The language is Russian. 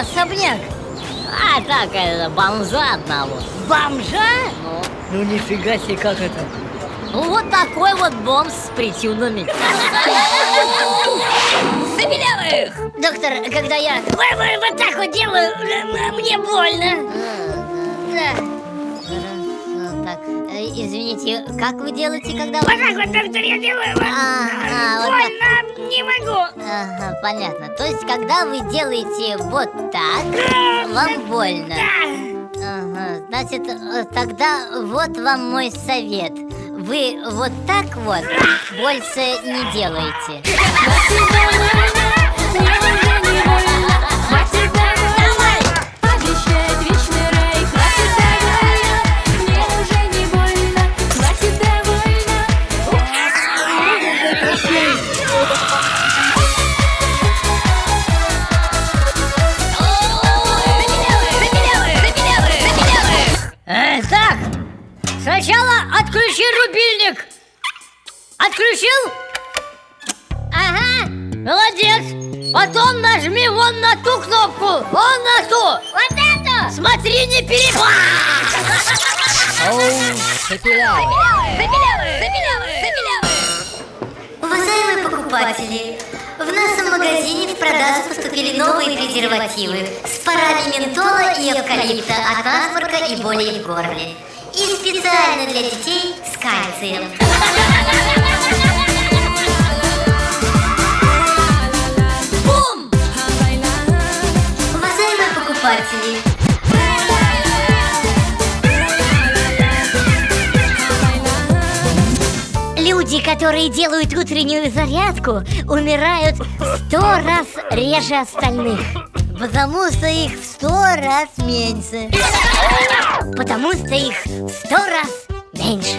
особняк? А так, это бомжа одного. Бомжа? Ну, Ну нифига себе, как это? ну вот такой вот бомж с причудами. Забелявых! Доктор, когда я ой, ой, вот так вот делаю, мне больно. Да. Извините, как вы делаете, когда... Вот так вот, доктор, я делаю. вот. А, а, вот больно, не могу. Ага, понятно. То есть, когда вы делаете вот так, вам больно. Да. Ага, значит, э, тогда вот вам мой совет. Вы вот так вот больше не делаете. Э, так, сначала отключи рубильник. Отключил? Ага, молодец. Потом нажми вон на ту кнопку, вон на ту. Вот эту. Смотри, не перебор. Уважаемые покупатели, в нашем магазине в продажу поступили новые презервативы с парами ментола и эвкалипта от насморка и боли в горле. И специально для детей с кальцием. Бум! Уважаемые покупатели, Люди, которые делают утреннюю зарядку, умирают сто раз реже остальных. Потому что их в сто раз меньше. Потому что их в сто раз меньше.